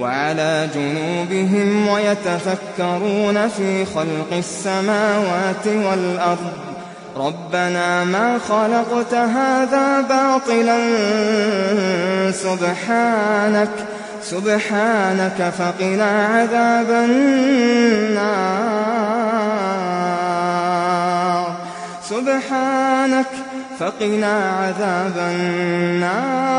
وعلى جنوبهم ويتفكرون في خلق السماوات والأرض. ربنا ما خلقت هذا باطلا سبحانك سبحانك فقنا عذاب النار. سبحانك فقنا عذاب النار.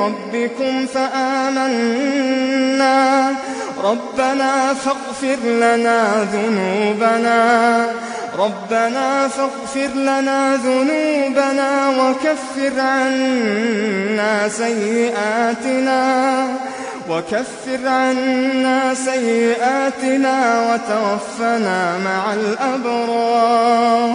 بربكم فآمنا. ربنا فاغفر لنا ذنوبنا. ربنا فاغفر لنا ذنوبنا وكفر عنا سيئاتنا. وكفر عنا سيئاتنا وتوفنا مع الأبرار.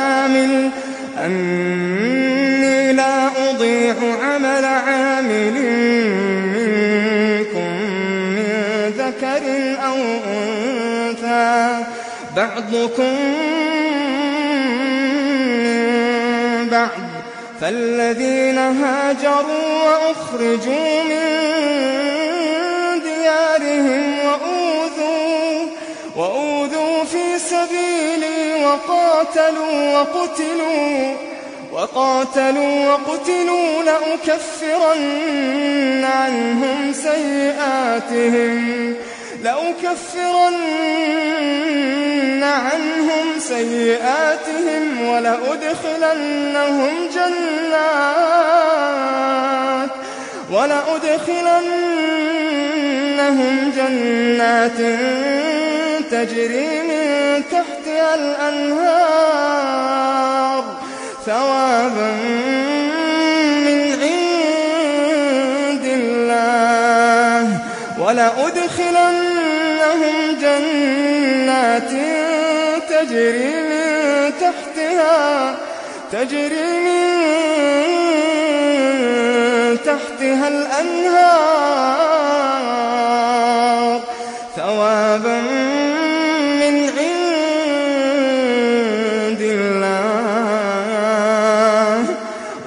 عامل أني لا أضيع عمل عامل منكم من ذكر أو أنثى. بعضكم من بعض فالذين هاجروا وأخرجوا من ديارهم وأوذوا, وأوذوا في سبيلي وقاتلوا وقتلوا وقاتلوا وقتلوا لأكفرن عنهم سيئاتهم لأكفرن عنهم سيئاتهم ولأدخلنهم جنات ولأدخلنهم جنات تجري من تحتها الأنهار ثوابا من عند الله. ولأدخلنهم جنات تجري من تحتها تجري من تحتها الأنهار ثوابا